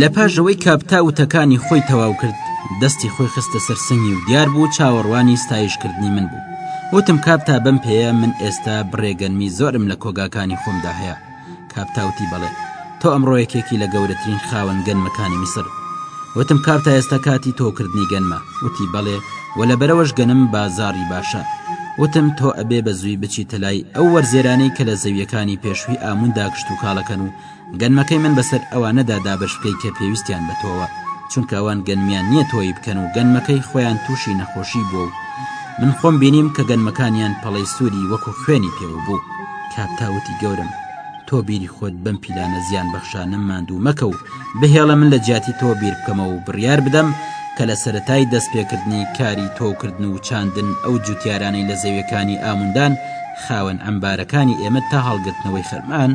لە پاژەوەی کاپتا وتەکانی خۆی تەواو کرد دەستی خۆی خستە سەر سنگی و دیار بوو چاوەڕوانی ستایشکردنی من بوو وتم کاپتا بم پێەیە من ئێستا بڕێگەنمی زۆرم لە کۆگاکانی خۆمدا هەیە کاپتا وتی بەڵێ تۆ ئەمڕۆ یەکێکی لە گەورەترین خاوەن گەنمەکانی میسر وتم کاپتا ئێستا کاتی تۆکردنی گەنمە وتی بەڵێ و لە بەرەوەش گەنم بازاری باشە وتم تۆ ئەبێ بە زووی بچی تەلای ئەو وەرزێرانەی کە لە زەویەکانی پێشووی ئاموندا کشت و کاڵەکەن و گەنمەکەی من بەسەر ئەوانەدا دابش بکەی کە پێویستیان بە تۆوە چونکە ئەوان گەنمیان نییە تۆی بکەن و گەنمەکەی خۆیان تووشی نەخۆشی بووە و من خۆم بینیم کە گەنمەکانیان پەڵەی سووری وەکو خوێنی پێوە بوو. کاک تاوتی گەورەم تۆ بیری خۆت بەم پیلانە زیان بەخشانە ماندوو مەکە و بهێڵە من لە جیاتی تۆ بیر بکەمەوە و بڕیار بدەم کە لە سەتای دەستپێکردنی کاری تۆوکردن و چاندن ئەو جوتیارانەی لە زەویەکانی ئاموندان خاوەن ئەمبارەکانی ئێمە تا هەڵگرتنەوەی خەرمان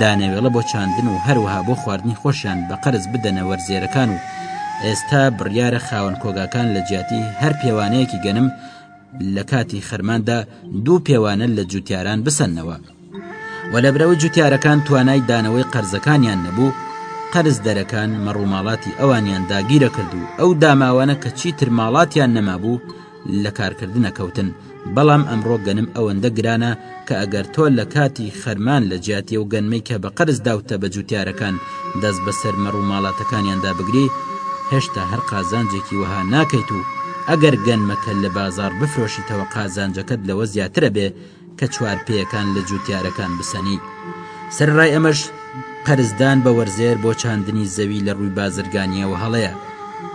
دانەوێڵە بۆ چاندن و هەروەها بۆ خواردنی خۆشیان بە قەرز بدەنە وەرزێرەکان و ئێستا بڕیارە خاوەن کۆگاکان لە جیاتی هەر پێوانەیەکی گەنم لە کاتی خەرماندا دوو پێوانە لە جوتیاران بسەنەوە و لە برەوەی جوتیارەکان توانای دانەوەی قەرزەکانیان نەبوو قەرز دەرەکان مەڕووماڵاتی ئەوانیان داگیرە کرد و ئەو داماوانە کە چیتر ماڵاتیان نەمابوو لە کارکردنە کەوتن بەڵام ئەمڕۆ گەنم ئەوەندە گرانە کە ئەگەر تۆ لە کاتی خەرمان لە جیاتی ئەو گەنمەی کە بە قەرز داوتە بە جووتیارەکان دەست بە سەر مەڕ و ماڵاتەکانیاندا بگری هێشتا هەر قازانجێکی وەها ناکەیت و ئەگەر گەنمەکە لە بازاڕ بفرۆشیتەوە قازانجەکەت لەوە زیاترە بێ کە چوار پێیەکان لە جووتیارەکان بسەنی سەرەڕای ئەمەش قەرزدان بە وەرزێر بۆ چاندنی زەوی لە ڕووی بازرگانیەوە هەڵەیە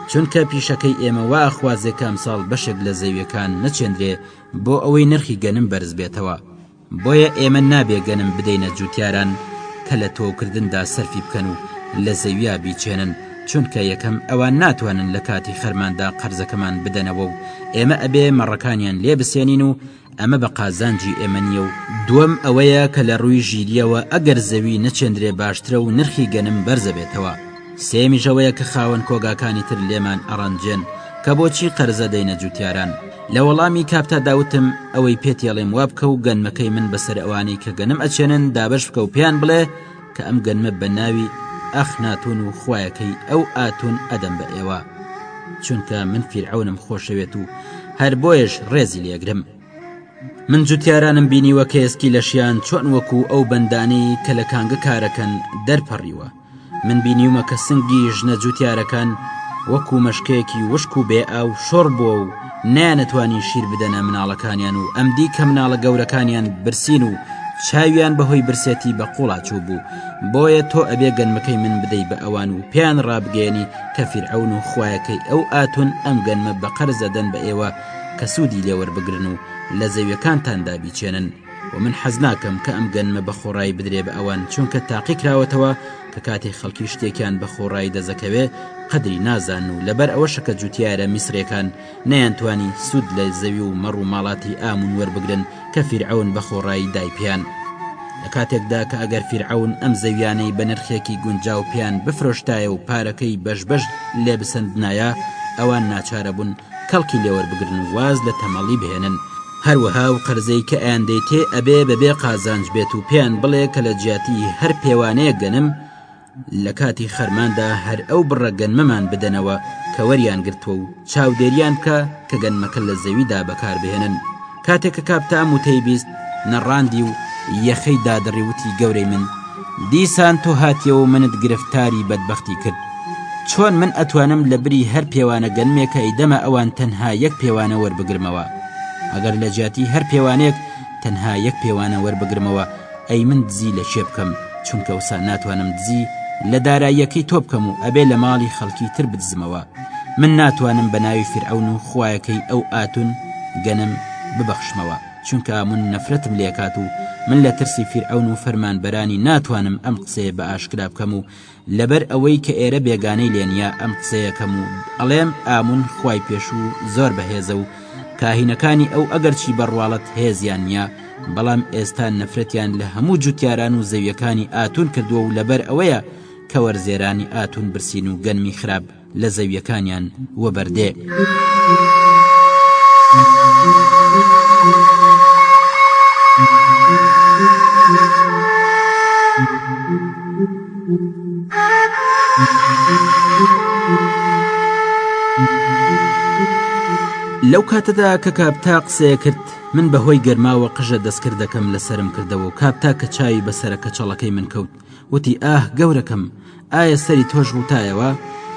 چونکە پیشەکەی ئێمە وا ئەخوازێ کە ئەمساڵ بەشێک لە زەویەکان نەچێندرێ بۆ ئەوەی نرخی گەنم بەرز بێتەوە، بۆیە ئێمە نابێ گەنم بدەینە جووتیاران کە لە تۆوکردندا سەرفی بکەن و لە زەوییا بیچێنن، چونکە یەکەم ئەوان ناتوانن لە کاتی خەرماندا قەرزەکەمان بدەنەوە و ئێمە ئەبێ مەڕەکانیان لێ بسێنین و ئەمە بە قازانجی ئێمە نییە و دووەم ئەوەیە کە لە ڕووی ژیرییەوە ئەگەر زەوی نەچێندرێ باشترە و نرخی گەنم بەرزەبێتەوە. سێیەمیش ئەوەیە کە خاوەن کۆگاکانی تر لێمان ئەڕەنجێن کە بۆچی قەرزە دەینە جوتیاران لە وەڵامی کاپتا داوتم ئەوەی پێتیڵێم وابکە و گەنمەکەی من بەسەر ئەوانەی کە گەنم ئەچێنن دابش بکە و پێیان بڵێ کە ئەم گەنمە بە ناوی ئەخ ناتون و خویەکەی ئەو ئاتون ئەدەم بە ئێوە چونکە من فیرعونم خۆشەوێت و هەر بۆیش ڕێزی لێگرم من جوتیارانم بینیوە کە ئێسکی لەشیان چۆن وەکو ئەو بەندانەی کە لە کانگە کارەکەن دەرپەڕیوە من بینیومە کە سنگی ژنە جووتیارەکان وەکوو مەشکەیەکی وشک و بێ ئاو شۆڕ بووە و نانەتوانی شیر بدەنە مناڵەکانیان و ئەمدی کە مناڵە گەورەکانیان برسین و چاویان بەهۆی برسێتی بە قوڵا چوو بوو بۆیە تۆ ئەبێ گەنمەکەی من بدەی بە ئەوان و پێیان ڕابگەێنی کە فیرعون و خویەکەی ئەو ئاتون ئەم گەنمە بە قەرزەدەن بە ئێوە کە سوودی لێوەربگرن و لە زەویەکانتاندا بیچێنن و من حەز ناکەم کە ئەم گەنمە بە خۆڕایی بدرێ بە ئەوان چونکە تاقی کراوەتەوە کە کاتێ خەڵکی شتێکیان بە خۆڕایی دەزەکەوێ قەدری نازان و لەبەر ئەوەشە کە جوتیارە میسرێکان نەیانتوانی سود لە زەوی و مەڕ و ماڵاتی ئامون وەربگرن کە فیرعەون بە خۆڕایی دای پێیان لە کاتێکدا کە ئەگەر فیرعەون ئەم زەویانەی بە نرخێکی گونجاو پێیان بفرۆشتایە و پارەکەی بەش بەش لێ بسەندنایە ئەوان ناچارەبوون کەڵکی لێوەربگرن و واز لە تەمەڵی بهێنن هەروەها ئەو قەرزەی کە ئەیان دەیتێ ئەبێ بە بێ قازانج بێت و پێیان بڵێ کە لە جیاتی هەر پێوانەیەک گەنم لە کاتی خەرماندا هەر ئەو بڕە گەنمەمان بدەنەوە کە وەریان گرتووە و چاودێریان بکا کە گەنمەکە لە زەویدا بەکار بهێنن. کاتێک کە کاپتام وتەی بیست، نەڕاندی و یەخەی دادڕی وتی گەورەی من، دیسان تۆ هاتیەوە و منت گرفتاری بەدبەختی کرد. چۆن من ئەتوانم لە بری هەر پێوانە گەنمێک کە ئەیدەمە ئەوان تەنها یەک پێوانە وەربگرمەوە؟ ئەگەر لە جیاتی هەر پێوانەیەک تەنها یەک پێوانە وەربگرمەوە، ئەی من دزی لە کێ بکەم چونکە ئەوسا ناتوانم دزی لە داراییەکەی تۆ بکەم و ئەبێ لە ماڵی خەڵکی تر بدزمەوە من ناتوانم بە ناوی فرعون و خویەکەی ئەو ئاتون گەنم ببەخشمەوە چونکە من نەفرەتم لێکات و من لە ترسی فیرعون و فەرمانبەرانی ناتوانم ئەم قسەیە بە ئاشکرا بکەم و لەبەر ئەوەی کە ئێرە بێگانەی لێ نییە ئەم قسەیەکەم و ئەڵێم ئامون خوای پێشوو زۆر بەهێزە و کاهینەکانی ئەو ئەگەرچی بەڕواڵەت هێزیان نییە بەڵام ئێستا نەفرەتیان لە هەموو جوتیاران و زەویەکانی ئاتون کردووە و لەبەر ئەوەیە کەوەرزێرانی ئاتون برسین و گەنمی خراپ لە زەوییەکانیان وەبەر دێ. لەو کاتەدا کە کاپتا قسەیە کرد من بەهۆی گەرماوە قژە دەستکردەکەم لەسرم کردەوە و کاپتا کە چاوی بەسرە کەچەڵەکەی من کەوت وتی ئاه گەورەکەم ئایا سەری تۆش ڕوتایەوە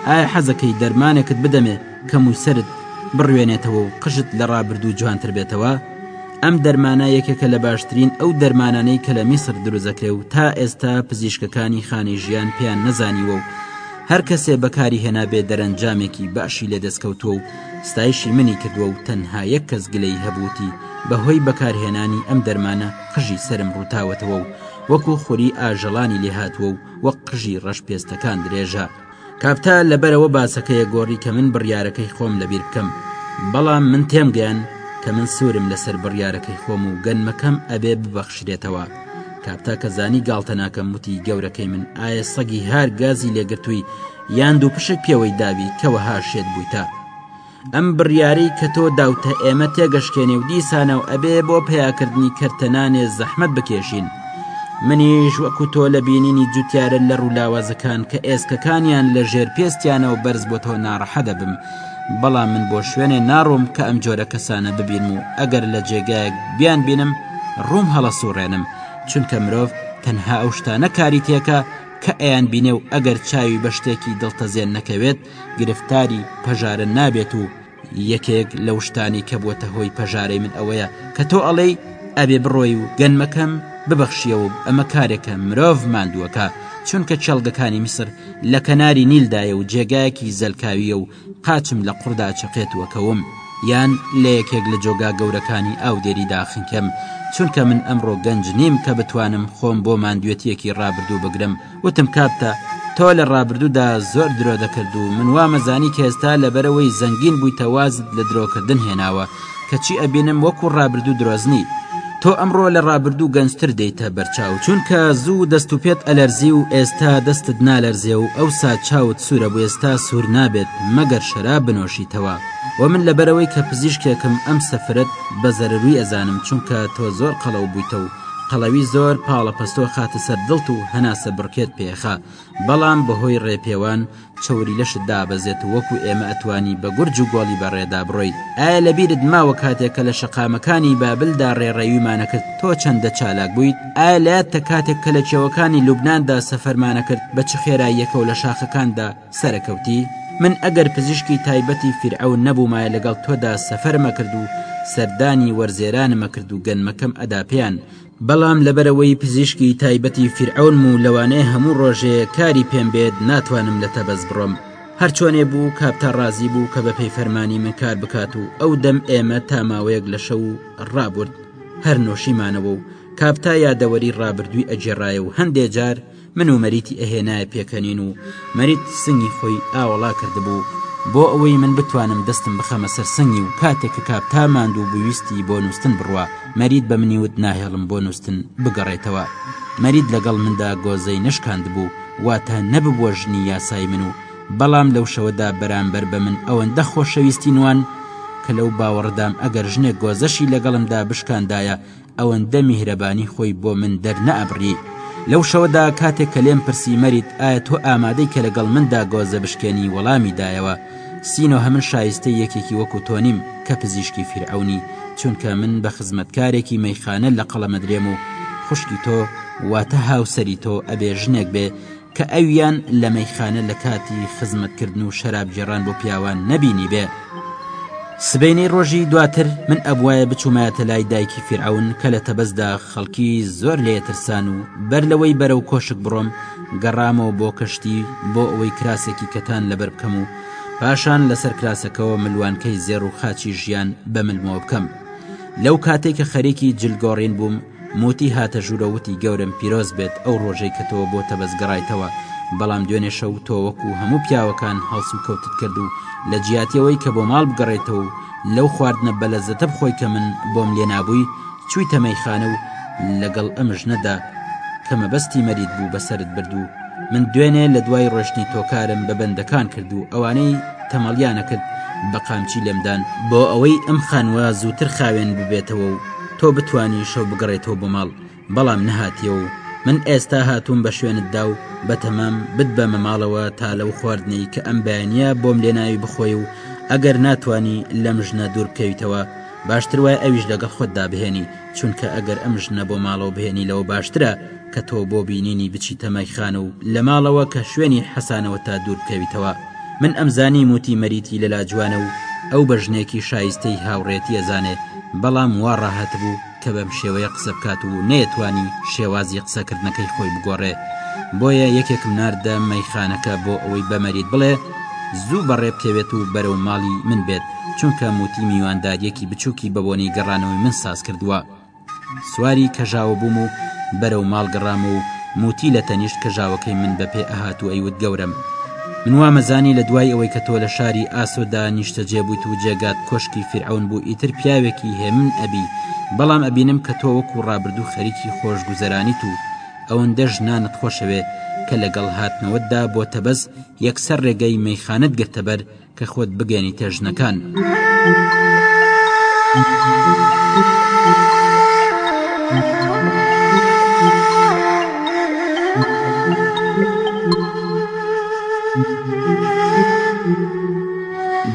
ئایا حەزەکەی دەرمانێکت بدەمێ کە مووسرت بڕوێنێتەوە و قژت لە ڕابردوو جوانتر بێتەوە ئەم دەرمانە یەکێکە لە باشترین ئەو دەرمانانەی کە لە میسر دروزەکرێ و تا ئێستا پزیشکەکانی خانی ژیان پێیان نەزانیوە و هەر کەسێ بەکاری هێنابێ دەرەنجامێکی باشی لێ دەستکەوتووە و ستایشی منی کردووە و تەنها یەک کەس گلەی هەبووتی بەهۆی بەکارهێنانی ئەم دەرمانە قژی سرم ڕووتاوەتەوە و وەکو خوری ئاژەڵانی لێهاتووە و وەک قژی ڕەش پێستەکان درێژە کاپتا لەبەرەوە باسەکەیە گۆڕی کە من بڕیارەکەی خۆم لەبیر بکەم بەڵام من تێمگەیان کە من سوورم لەسەر بڕیارەکەی خۆم و گەنمەکەم ئەبێ ببەخشرێتەوە کاپتا کە زانی گاڵتە ناکەم وتی گەورەکەی من ئایا سەگی هار گازی لێگرتووی یان دوو پشک پێوەی داوی کەەوە هاشێت بوویتە ئەم بڕیارەی کە تۆ داوتە ئێمە تێگەشکێنێ و دیسانە و ئەبێ بۆ پەیاکردنی کەرتە نانێ زەحمەت بکێشین منیش وەکو تۆ لە بینینی جوتیارە لە ڕوولاوازەکان کە ئێسکەکانیان لە ژێر پێستیانەوە بەرز بۆ تۆ ناڕەحە دەبم بەڵام من بۆ شوێنێ ناڕۆم کە ئەم جۆرە کەسانە ببینم و ئەگەر لە جێگایەک بیان بینم ڕووم هەڵە سوڕێنم چونکە مرۆڤ تەنها ئەو شتانە کاری تێکە کە ئەیان بینێ و ئەگەر چاوی بە شتێکی دڵتەزێن نەکەوێت گرفتاری پەژارە نابێت و یەکێک لەو شتانی کە بووە هۆی پەژارەی من ئەوەیە کە تۆ ئەڵێی ئەبێ بڕۆی و گەنمەکەم ببەخشیەوە ئەمە کارێکە مرۆڤ ماندووەکە چونکە چێڵگەکانی میسر لە کەناری نیلدایە و جێگایەکی زەلکاویە و قاچم لە قڕدا چەقێتوەکەوم یان لە یەکێک لە جۆگا گەورەکانی ئاودێری داخنکەم چونکە من ئەمڕۆ گەنج نیم کە بتوانم خۆم بۆ ماندوێتیەکی ڕابردوو بگرم وتم کاپتە تۆ لە ڕابردوودا زۆر درۆ دەکرد و من وامەزانی کە ئێستا لەبەرەوەی زەنگین بوویتە وازت لە درۆکردن هێناوە کەچی ئەبینم وەکو ڕابردوو درۆزنی تۆ ئەمڕۆ لە ڕابردوو گەنجتر دێتە بەرچاو چونکە زوو دەست و پێت ئەلەرزی و ئێستا دەستت نالەرزێ و ئەو سا چاوت سوورە بۆ ئێستا سوور نابێت مەگەر شەرا بنۆشیتەوە و من لەبەرەوەی کە پزیشکێکم ئەم سەفرەت بە زەرەروی ئەزانم چونکە تۆ زۆر قەڵەو بوویتە و قەڵەوی زۆر پاڵە پەستۆ خاتە سەر دڵت و هەناسە بڕکێت پێخە بەڵام بەهۆی ڕێپێوان چوری لەشت دابەزێت وەکو ئێمە ئەتوانی بە گورج و گۆڵی بەڕێدا بڕۆیت ئایا لە بیرت ماوە کاتێک کە لە شەقامەکانی بابلدا ڕێڕەویمانەکرد تۆ چەندە چالاک بوویت ئایا لاتە کاتێک کە لە کێوەکانی لوبناندا سەفەرمانەکرد بە چ خێراییەکە و لە شاخەکاندا سەرەکەوتی، من ئەگەر پزیشکی تایبەتی فیرعەون نەبوومایە لەگەڵ تۆدا سەفەرم ئەکرد و سەردانی وەرزێرانم ئەکرد و گەنمەکەم ئەدا پێیان، بەڵام لەبەرئەوەی پزیشکی تایبەتی فیرعەونم و لەوانەیە هەموو ڕۆژێ کاری پێم بێت ناتوانم لە تەبەس بڕۆم. هەرچۆنێ بوو کاپتا ڕازی بوو کە بەپێی فەرمانی من کار بکات و ئەو دەم ئێمە تا ماوەیەک لە شەو و ڕابورد هەر نۆشیمانەوە و کاپتا یادەوەری ڕابردووی ئەگێڕایە و هەندێ جار من و مەریتی ئەهێنایە پێکەنین و مەریت سنگی خۆی ئاوەڵا کردبوو بۆ ئەوەی من بتوانم دەستم بخەمە سەر سنگی و کاتێک کە کاپتا ماندوو بویستی بۆ نووسن بڕوە مەریت بە منی وت ناهێڵم بۆ نووسن بگەڕێتەوە مەریت لەگەڵ مندا گۆزەی نەشکاند بوو واتە نەببووە ژنی یاسای من و بەڵام لەو شەوەدا بەرامبەر بە من ئەوەندە خۆشەویستی نوان کە لەو باوەڕدام ئەگەر ژنێک گۆزەشی لەگەڵمدا بشکاندایە ئەوەندە میهرەبانی خۆی بۆ من دەرنەئەبڕی لەو شەوەدا کاتێک کە لێم پرسی مەریت ئایا تۆ ئامادەی کە لەگەڵ مندا گۆزە بشکێنی وەڵامی دایەوە سینۆ هەمن شایستە یەکێکی وەکو تۆنیم کە پزیشکی فیرعونی چونکە من بە خزمەتکارێکی مەیخانە لە قەڵەمەدرێم و خوشکی تۆ واتە هاوسەری تۆ ئەبێ ژنێک بێ کە ئەویان لە مەیخانە لە کاتی خزمەتکردن و شەراب گێڕان بۆ پیاوان نەبینی بێ سبینەی ڕۆژی دواتر من ئەبواە بچوومایەتە لای دایکی فیرعون کە لە تەبەزدا خەڵکی زۆر لێترسان و بەر لەوەی بەرەو کۆشک بڕۆم گەڕامەوە بۆ کەشتی بۆ ئەوەی کراسێکی کەتان لەبەر بکەم و پاشان لەسەر کراسەکەەوە ملوانکەی زێڕ و خاچی ژیان بە ملمەوە بکەم لەو کاتێک کە خەرێکی جلگۆڕین بووم موتی هاتە ژورەو وتی گەورەم پیرۆز بێت ئەو ڕۆژەی کە تۆ بۆ تەبەس گەڕایتەوە بەڵام دوێنێ شەو تۆ وەکو هەموو پیاوەکان هەڵس و کەوتت کرد و لە جیاتی ئەوەی کە بۆ ماڵ بگەڕێیتەوە و لەو خواردنە بەلەزەتە بخۆی کە من بۆم لێ نابووی چوویتە مەیخانە و لەگەڵ ئەم ژنەدا کە مەبەستی مەرید بوو بەسەرت برد و من دوێنێ لە دوای ڕۆشتنی تۆ کارم بە بەندەکان کرد و ئەوانەی تەمەڵیانەکرد بە قامچی لێمدان بۆ ئەوەی ئەم خانووە زووتر خاوێن ببێتەوە و تۆ بتوانی شەو بگەڕێیتەوە بۆ ماڵ بەڵام نەهاتیەوە و من ئێستا هاتووم بە شوێنتدا و بەتەمام بتبەمە ماڵەوە تا لەو خواردنەی کە ئەم بەیانە بۆم لێناوی بخۆی و ئەگەر ناتانی لەم ژنە دوور بکەویتەوە باشتر وای ئەویش لەگەڵ خۆتدا بهێنی چونکە ئەگەر ئەم ژنە بۆ ماڵەوە بهێنی لەوە باشترە کە تۆ بۆ بینینی بچیتە مایخانە و لە ماڵەوە کە شوێنی حەسانەوە تا دوور بکەویتەوە من ئەمزانی موتی مەریتی لە لا جوانە و ئەو بە ژنێکی شایستەی هاوڕێتی ئەزانێ بەڵام وا ڕاهاتبوو کە بەم شێوەیە قسە بکات و نەیەتوانی شێوازی قسە کردنەکەی خۆی بگۆڕێ بۆیە یەکێکم ناردە مەیخانەکە بۆ ئەوەی بە مەریت بڵێ زوو بەڕێ بکەوێت و بەرەو ماڵی من بێت چونکە موتی میوانداریەکی بچوکی بەبۆنەی گەڕانەوەی من ساز کردووە. سواری کەژاوە بووم و بەرەو ماڵ گەڕامەوە و موتی لە تەنیشت کەژاوەکەی من بە پێ ئەهات و ئەیوت گەورەم من وامەزانی لە دوای ئەوەی کە تۆ لە شاری ئاسۆدا نیشتەجێ بوویت و جێگات کۆشکی فیرعەون بوو ئیتر پیاوێکی هێمن ئەبی بەڵام ئەبینم کە تۆ وەکو ڕابردوو خەریکی خۆشگوزەرانیت و ئەوەندە ژنانت خۆشەوێ کە لەگەڵ هاتنەوەتدا بۆ تەبەز یەکسەر ڕێگەی مەیخانەت گرتە بەر کە خۆت بگەیەنیتە ژنەکان.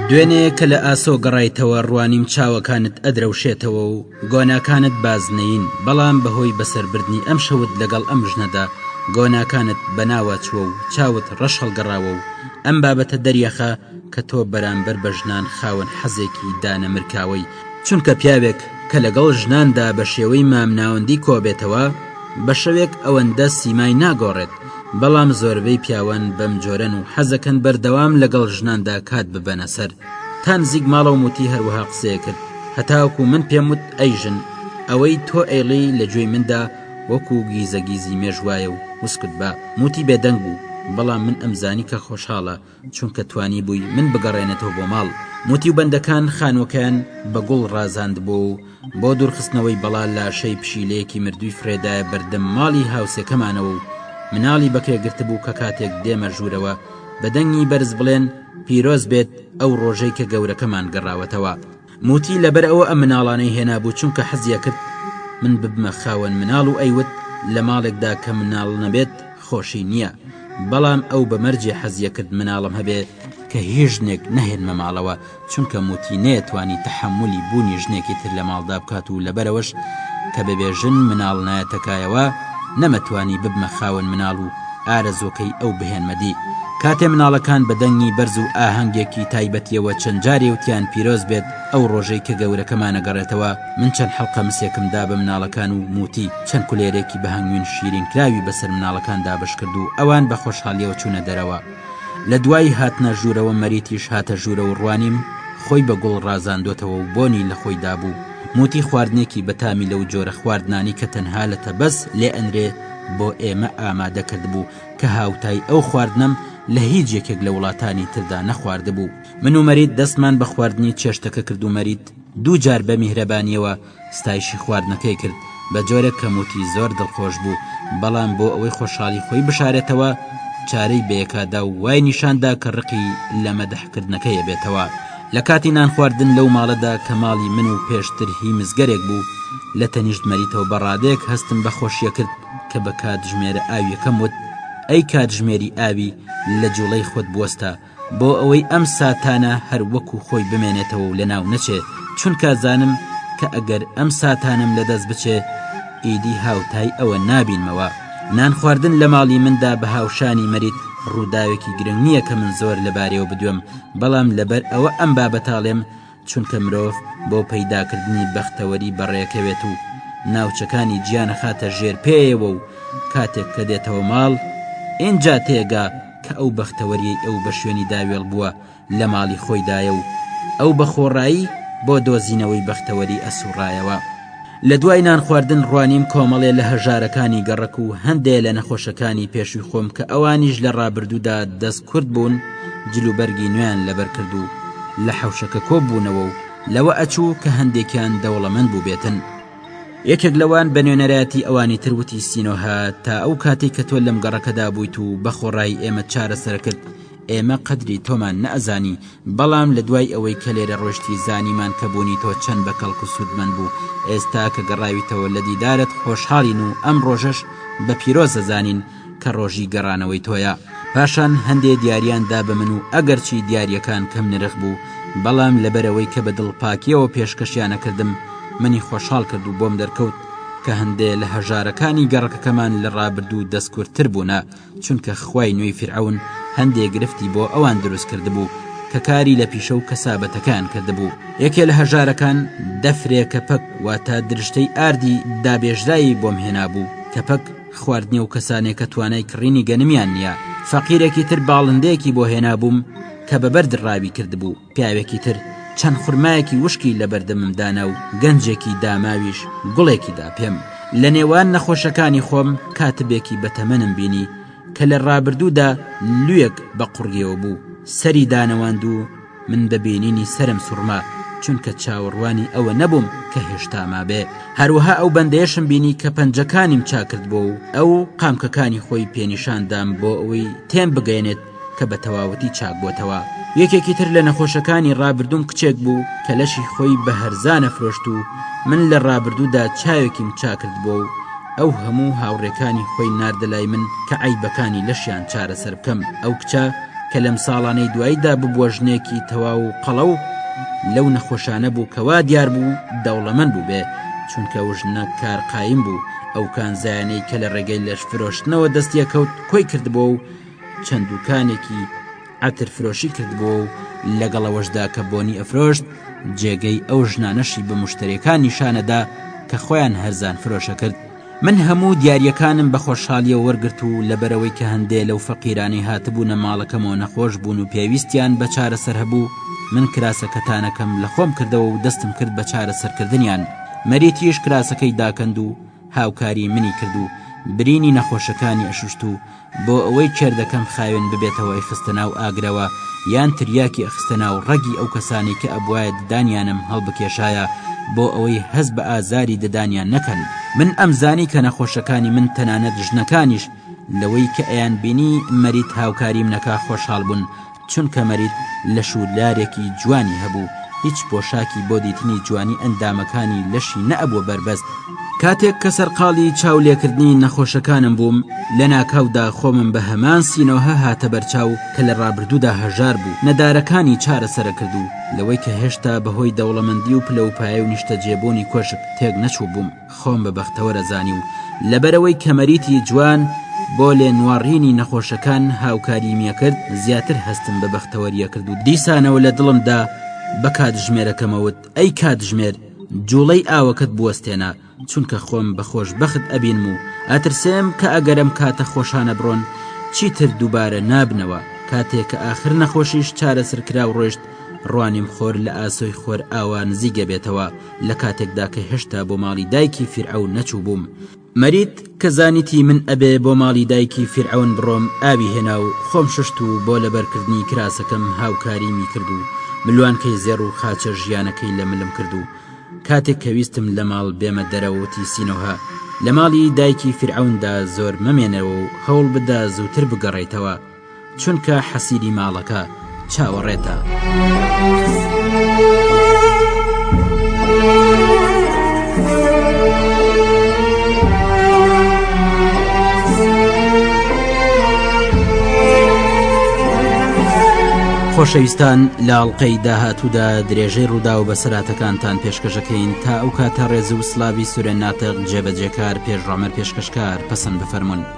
دوێنێ کە لە ئاسۆ گەڕایتەوە ڕوانیم چاوەکانت ئەدرەوشێتەوە و گۆناکانت بازنەیین بەڵام بەهۆی بەسەربردنی ئەم شەوت لەگەڵ ئەم ژنەدا گۆناکانت بەناوا چووە و چاوت ڕەش هەڵگەڕاوە و ئەم بابەتە دەریەخە کە تۆ بەرامبەر بە ژنان خاوەن حەزێکی دانەمرکاوەی چونکە پیاوێک کە لەگەڵ ژناندا بە شێوەی مامناوەندی کۆبێتەوە بە شەوێک ئەوەندە سیمای ناگۆڕێت بەڵام زۆربەی پیاوان بەم جۆرەن و حەزەکەن بەردەوام لەگەڵ ژناندا کات ببەنە سەر تا نزیک ماڵەوەم وتی هەروەها قسەیە کرد هەتاوکو من پێم وت ئەی ژن ئەوەی تۆ ئەیڵی لە گوێی مندا وەکو گیزە گیزی مێش وایە و وسکت بە موتی بێدەنگ بوو بەڵام من ئەم زانی کە خۆشحاڵە چونکە توانی بووی من بگەڕێنێتەوە بۆ ماڵ موتی و بەندەکان خانوەکەیان بە گوڵ ڕازاند بۆ و بۆ دوورخستنەوەی بەڵا لاشەی پشیلەیەکی مردووی فرێدایە بەردەم ماڵی هاوسێکەمانەوە و مناڵی بەکرێ گرتبوو کە کاتێک دێمە ژوورەوە بە دەنگی بەرز بڵێن پیرۆز بێت ئەو ڕۆژەی کە گەورەکەمان گەڕاوەتەوە موتی لەبەر ئەوە ئە مناڵانەی هێنابوو چونکە حەزیە کرد من ببمە خاوەن مناڵ و ئەیوت لە ماڵێکدا کە مناڵ نەبێت خۆشی نییە بەڵام ئەو بەمەرجێ حەزیە کرد مناڵم هەبێ کە هیچ ژنێک نەهێنمە ماڵەوە چونکە موتی نەیەتوانی تەحەمولی بوونی ژنێکی تر لە ماڵدا بکات و لەبەرەوەش کە ببێ ژن مناڵ نایەتە کایەوە نەمەتوانی ببمە خاوەن مناڵ و ئارەزووەکەی ئەو بهێنمە دی کاتێ مناڵەکان بە دەنگی بەرز و ئاهەنگێکی تایبەتیەوە چەند جارێ وتیان پیرۆز بێت ئەو ڕۆژەی کە گەورەکەمانەگەڕێتەوە من چەند حەڵقە مسێکم دا بە مناڵەکان و موتی چەند کولێرێکی بە هەنگوین شیرین کراوی بەسەر مناڵەکان دابەش کرد و ئەوان بە خۆشحالیەوە چوونە دەرەوە لە دوایی هاتنە ژوورەوە مەریتیش هاتە ژوورە و ڕوانیم خۆی بە گوڵ ڕازاندۆتەوە و بۆنی لە خۆی دابوو موتی خواردنێکی بەتامی لەو جۆرە خواردنانی کە تەنها لە تەبەس لێ ئەنرێ بۆ ئێمە ئامادە کردبوو کە هاوتای ئەو خواردنەم لە هیچ یەکێک لە وڵاتانی تردا نەخواردبوو من و مەرید دەستمان بە خواردنی چێشتەکە کرد و مەرید دوو جار بە میهرەبانیەوە ستایشی خواردنەکەی کرد بە جۆرێک کەم وتی زۆر دڵخۆش بوو بەڵام بۆ ئەوەی خۆشحاڵی خۆی بشارێتەوە چارەی بەیەکادا و وای نیشاندا کە ڕقی لە مەدحکردنەکەیە بێتەوە لە کاتی نان خواردن لەو ماڵەدا کە ماڵی من و پێشتر هی مزگەرێک بوو، لە تەنیشت مەریتەوە بە ڕادەیەک هەستم بە خۆشییە کرد کە بە کاتژمێرە ئاوییەکەم وت، ئەی کاتژمێری ئاوی، لە جووڵەی خۆت بوەستە، بۆ ئەوەی ئەم ساتانە هەر وەکوو خۆی بمێنێتەوە و لەناو نەچێ، چونکا زانم کە ئەگەر ئەم ساتانەم لە دەست بچێ، ئیدی هاوتای ئەوە نابینمەوە. نان خواردن لە ماڵی مندا بە هاوشانی مەریت ڕووداوێکی گرنگ نییە کە من زۆر لەبارەیەوە بدوێم، بەڵام لەبەر ئەوە ئەم بابەتەئەڵێم چونکە مرۆڤ بۆ پەیداکردنی بەختەوەری بەڕێکەوێت و ناوچەکانی جیانەخاتە ژێر پێیەوە و کاتێک کە دێتەوە ماڵ ئینجا تێگا کە ئەو بەختەوەریەی ئەو بە شوێنی داوێڵ بووە لە ماڵی خۆیدایە و ئەو بە خۆڕایی بۆ دۆزینەوەی بەختەوەری ئەسوڕایەوە. لە دوای نان خواردن ڕوانیم کۆمەڵێ لە هەژارەکانی گەڕەک و هەندێ لە نەخۆشەکانی پێشووی خۆم کە ئەوانیش لە ڕابردوودا دەست کورت بوون جلوبەرگی نوێیان لەبەر کرد و لە حەوشەکە کۆ بوونەوە و لەوە ئەچوو کە هەندێکیان دەوڵەمەند بوو بێتن یەکێک لەوان بە نوێنەرایەتی ئەوانی تر وتی سینۆهە تا ئەو کاتەی کە تۆ لەم گەڕەکەدا بوویت و بە خۆڕایی ئێمە چارەسەرکرد ئێمە قەدری تۆمان نەئەزانی، بەڵام لە دوای ئەوەی کە لێرە ڕۆیشتی زانیمان کە بوونی تۆ چەند بە کەڵک و سوودمەند بوو، ئێستا کە گەڕاویتەوە لە دیدارت خۆشحاڵین و ئەم ڕۆژەش بە پیرۆز دەزانین کە ڕۆژی گەڕانەوەی تۆیە. پاشان هەندێ دیاریان دا بە من و ئەگەرچی دیارییەکان کەم نرخ بوو، بەڵام لەبەر ئەوەی کە بە دڵپاکییەوە پێشکەشیان ئەکردم، منی خۆشحاڵ کرد و بۆم دەرکەوت کە هەندێ لە هەژارەکانی گەڕەکەکەمان لە ڕابردوو دەستکورتتر بوونە. چونکە خوای نوێی فیرعەون هەندێ گرفتی بۆ ئەوان دروست کردبوو کە کاری لە پیشە و کەسابەتەکان کردبوو یەکێ لە هەژارەکان دەفرێ کە پەک واتە درشتەی ئاردی دابێژرایی بۆم هێنابوو کە پەک خواردنی و کەسانێک کە توانای کڕینی گەنمیان نییە فەقیرێکی تر باڵندەیەکی بۆ هێنابووم کە بەبەرد ڕاوی کردبوو پیاوێکی تر چەند خورمایەکی وشکی لە بەردەمم دانا و گەنجێکی داماویش گوڵێکی دا پێم لە نێوان نەخۆشەکانی خۆم کاتبێکی بەتەمەنم بینی کە لە ڕابردوودا لوێک بە قوڕگیەوە بوو سەری دانەواند و من بەبینینی سرم سوڕما چونکە چاوەڕوانی ئەوە نەبووم کە هێشتا مابێ هەروها ئەو بەندێشم بینی کە پەنجەکانیم چاکرد بۆ و ئەو قامکەکانی خۆی پێنیشاندام بۆ ئەوی تێم بگەێنێت کە بە تەواوەتی چاک بۆتەوە یەکێکی تر لە نەخۆشەکانی ڕابردوم کچێک بوو کە لەشی خۆی بە هەرزانە فرۆشت و من لە ڕابردوودا چاوێکیم چاکرد بۆ و ئەو هەموو هاوڕێکانی خۆی ناردە لای من کە عیبەکانی لەشیان چارەسەر بکەم ئەو کچە کە لەم ساڵانەی دواییدا ببووە ژنێکی تەواو و قەڵە و لەو نەخۆشانە بوو کەوا دیار بوو دەوڵەمەن بوو بێ چونکە وژنە کار قایم بوو ئەو کانزایانەی کە لە ڕێگەی لەش فرۆشتنەوە دەستیە کەوت کۆی کردبوو و چەند دوکانێکی عتر فرۆشی کردبوو و لەگەڵ ئەوەشدا کە بۆنی ئەفرۆشت جێگەی ئەو ژنانەشی بە مشتەرەکان نیشانەدا کە خۆیان هەرزان فرۆشە کرد من هەموو دیارەکانم بە خۆشحالیە وەرگرت و لەبەرەوەی کە هەندێ لەو فەقیرانی هاتبوونە ماڵەکەمەوە نەخۆش بوون و پێویستیان بە چارەسەر هەبوو من کراسەکەتانەکەم لە خۆم کردەوە و دەستم کرد بە چارەسەرکردنیان مەریتیش کراسەکەی داکەند و هاوکاری منی کرد و برینی نەخۆشەکانی ئەشوشت و بۆ ئەوەی کێردەکەم خاوێن ببێتەوە ئەیخستە ناو ئاگرەوە یان تریاکی ئەخستە ناو ڕەگی ئەو کەسانەی کە ئەبوایە ددانیانم هەڵبکێشایە بۆ ئەوەی هەست بە ئازاری ددانیان نەکەن. من ئەمزانی کە نەخۆشەکانی من تەنانەت ژنەکانیش لەوەی کە ئەیانبینی مەریت هاوکاریم نەکا خۆشحاڵ بوون، چونکە مەرید لەش و لارێکی جوانی هەبوو، هیچ پۆشاکی بۆ دیتنی جوانی ئەندامەکانی لەشی نەئەبووە بەربەست، کاتێک کە سەرقاڵی چاو لێکردنی نەخۆشەکانم بووم، لەناکاودا خۆمم بە هەمان سینۆهە هاتە بەرچاو کە لە ڕابردوودا هەژار بوو، نەدارەکانی چارەسەرەکرد و لەوەی کە هێشتا بەهۆی دەوڵەمەندی و پلەوپایە و نیشتەجێبوونی کۆشک تێکنەچووبووم. خۆم بە بەختەوەر ئەزانی و لەبەرئەوەی کەمەریتی جوان بۆ لێنواڕینی نەخۆشەکان هاوکاریم یەکرد زیاتر هەستم بە بەختەوەریە کرد و دیسانەوە لە دڵمدا بە کاتژمێرەکەمەوت ئەی کاتژمێر جوڵەی ئاوەکەت بوەستێنە چونکە خۆم بە خۆش بەخت ئەبینم و ئەترسێم کە ئەگەرم کاتە خۆشانە بڕۆن چیتر دووبارە نابنەوە کاتێک کە ئاخر نەخۆشیش چارەسەرکراو ڕۆشت ڕوانیم خۆر لە ئاسۆی خۆر ئاوا نزیگەبێتەوە لە کاتێکدا کە هێشتا بۆ ماڵی دایکی فیرعەون نەچوو بووم مەریت کە زانیتی من ئەبێ بۆ ماڵی دایکی فیرعەون بڕۆم ئاوی هێنا و خۆم ششت و بۆ لەبەرکردنی کراسەکەم هاوکاریمی کرد و ملوانکەی زێڕ و خاچە ژیانەکەی لە ملم کرد و کاتێک کە ویستم لە ماڵ بێمە دەرەوەتی سینەوە لە ماڵی دایکی فیرعەوندا زۆر مەمێنەوە و هەوڵ بدە زووتر بگەڕێیتەوە چونکە حەسیری ماڵەکە چاوەڕێتە. خۆشەویستان لاڵقەی داهاتوودا درێژەی ڕوودا و بەسەراتەکانتان پێشکەشەکەین تا ئەو کاتە ڕێز و سلاوی سورە ناتەق جێبەجێکار پێشڕامەر پێشکەشکار پەسەند بفەرمونون.